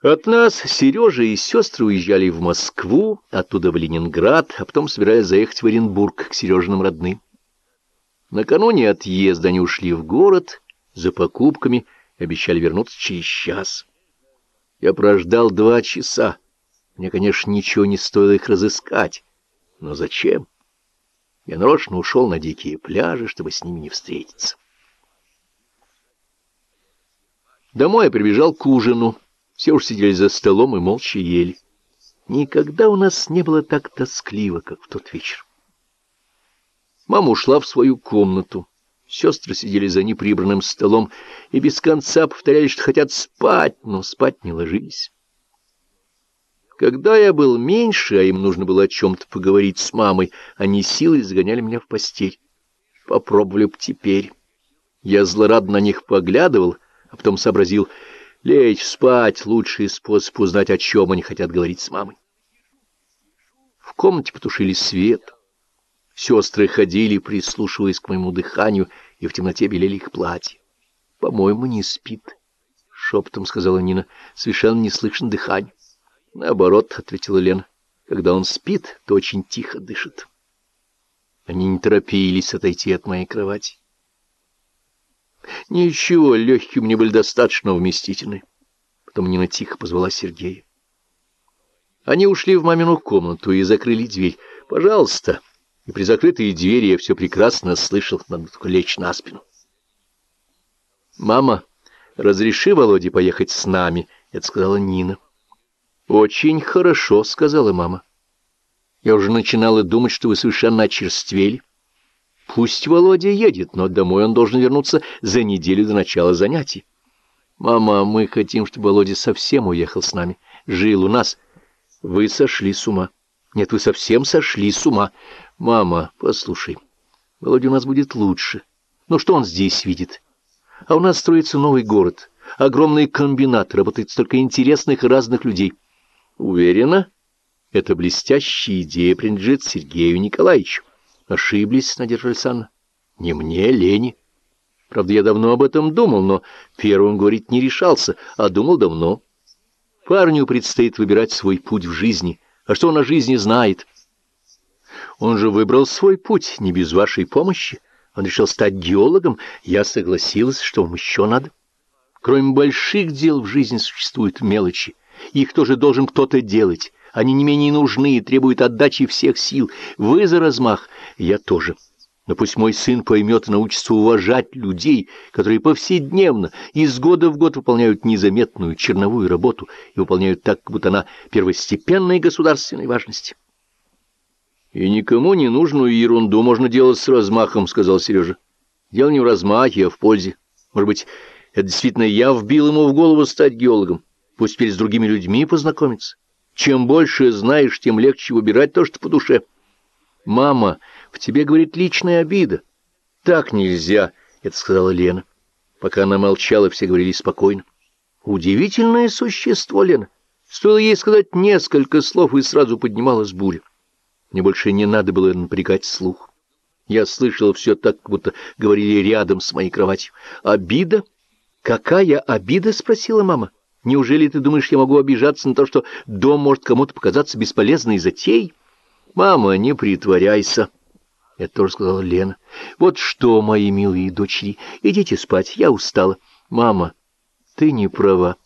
От нас Сережа и сестры уезжали в Москву, оттуда в Ленинград, а потом собирались заехать в Оренбург к Сережиным родным. Накануне отъезда они ушли в город за покупками обещали вернуться через час. Я прождал два часа. Мне, конечно, ничего не стоило их разыскать. Но зачем? Я нарочно ушел на дикие пляжи, чтобы с ними не встретиться. Домой я прибежал к ужину. Все уж сидели за столом и молча ели. Никогда у нас не было так тоскливо, как в тот вечер. Мама ушла в свою комнату. Сестры сидели за неприбранным столом и без конца повторяли, что хотят спать, но спать не ложились. Когда я был меньше, а им нужно было о чем-то поговорить с мамой, они силой загоняли меня в постель. Попробовали б теперь. Я злорадно на них поглядывал, а потом сообразил — Лечь спать — лучший способ узнать, о чем они хотят говорить с мамой. В комнате потушили свет. Сестры ходили, прислушиваясь к моему дыханию, и в темноте белели их платья. — По-моему, не спит, — шепотом сказала Нина. — Совершенно не слышно дыхания. — Наоборот, — ответила Лена. — Когда он спит, то очень тихо дышит. Они не торопились отойти от моей кровати. Ничего, легкие мне были достаточно вместительны. Потом Нина тихо позвала Сергея. Они ушли в мамину комнату и закрыли дверь. «Пожалуйста». И при закрытой двери я все прекрасно слышал, надо только лечь на спину. «Мама, разреши Володе поехать с нами», — это сказала Нина. «Очень хорошо», — сказала мама. «Я уже начинала думать, что вы совершенно очерствели». Пусть Володя едет, но домой он должен вернуться за неделю до начала занятий. Мама, мы хотим, чтобы Володя совсем уехал с нами, жил у нас. Вы сошли с ума. Нет, вы совсем сошли с ума. Мама, послушай, Володя у нас будет лучше. Но что он здесь видит? А у нас строится новый город, огромный комбинат, работает столько интересных и разных людей. Уверена, эта блестящая идея принадлежит Сергею Николаевичу. Ошиблись, Надежда Александровна. Не мне, Лене. Правда, я давно об этом думал, но первым говорить не решался, а думал давно. Парню предстоит выбирать свой путь в жизни. А что он о жизни знает? Он же выбрал свой путь, не без вашей помощи. Он решил стать геологом. Я согласилась, что вам еще надо. Кроме больших дел в жизни существуют мелочи. Их тоже должен кто-то делать. Они не менее нужны и требуют отдачи всех сил. Вы за размах, я тоже. Но пусть мой сын поймет и научится уважать людей, которые повседневно, из года в год выполняют незаметную черновую работу и выполняют так, как будто она первостепенной государственной важности. «И никому не нужную ерунду можно делать с размахом», — сказал Сережа. «Дело не в размахе, а в пользе. Может быть, это действительно я вбил ему в голову стать геологом. Пусть теперь с другими людьми познакомиться». Чем больше знаешь, тем легче выбирать то, что по душе. Мама, в тебе, говорит, личная обида. Так нельзя, — это сказала Лена. Пока она молчала, все говорили спокойно. Удивительное существо, Лена. Стоило ей сказать несколько слов, и сразу поднималась буря. Мне больше не надо было напрягать слух. Я слышала все так, будто говорили рядом с моей кроватью. «Обида? Какая обида?» — спросила мама. Неужели ты думаешь, я могу обижаться на то, что дом может кому-то показаться бесполезной затеей? Мама, не притворяйся. Это тоже сказала Лена. Вот что, мои милые дочери, идите спать, я устала. Мама, ты не права.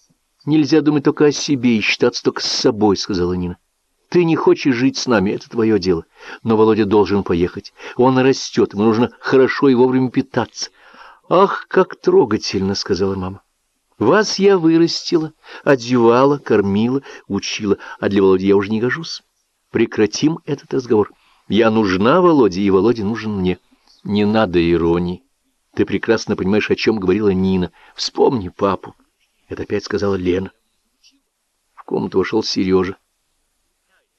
Нельзя думать только о себе и считаться только с собой, сказала Нина. Ты не хочешь жить с нами, это твое дело. Но Володя должен поехать. Он растет, ему нужно хорошо и вовремя питаться. Ах, как трогательно, сказала мама. Вас я вырастила, одевала, кормила, учила, а для Володи я уже не гожусь. Прекратим этот разговор. Я нужна Володе, и Володя нужен мне. Не надо иронии. Ты прекрасно понимаешь, о чем говорила Нина. Вспомни папу. Это опять сказала Лена. В комнату вошел Сережа.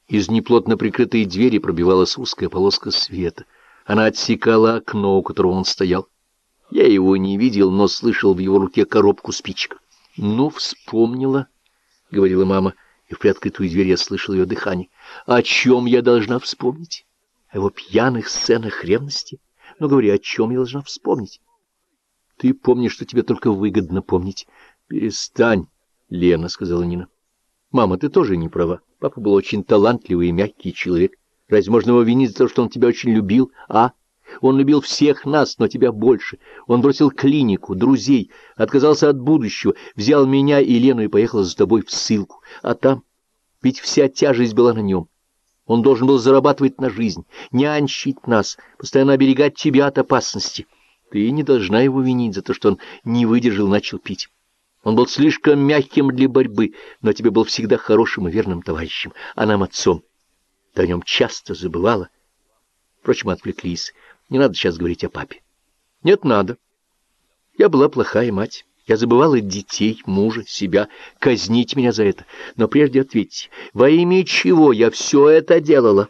Из неплотно прикрытой двери пробивалась узкая полоска света. Она отсекала окно, у которого он стоял. Я его не видел, но слышал в его руке коробку спичек. — Ну, вспомнила, — говорила мама, и в приоткрытую дверь я слышал ее дыхание. — О чем я должна вспомнить? О его пьяных сценах ревности? Ну, говори, о чем я должна вспомнить? — Ты помнишь, что тебе только выгодно помнить. — Перестань, — Лена сказала Нина. Мама, ты тоже не права. Папа был очень талантливый и мягкий человек. Разве можно его винить за то, что он тебя очень любил, а? Он любил всех нас, но тебя больше. Он бросил клинику, друзей, отказался от будущего, взял меня и Лену и поехал за тобой в ссылку. А там... Ведь вся тяжесть была на нем. Он должен был зарабатывать на жизнь, нянчить нас, постоянно оберегать тебя от опасности. Ты не должна его винить за то, что он не выдержал и начал пить. Он был слишком мягким для борьбы, но тебе был всегда хорошим и верным товарищем, а нам отцом. Ты о нем часто забывала. Впрочем, отвлеклись. Не надо сейчас говорить о папе. Нет, надо. Я была плохая мать. Я забывала детей, мужа, себя. Казнить меня за это. Но прежде ответьте, во имя чего я все это делала?»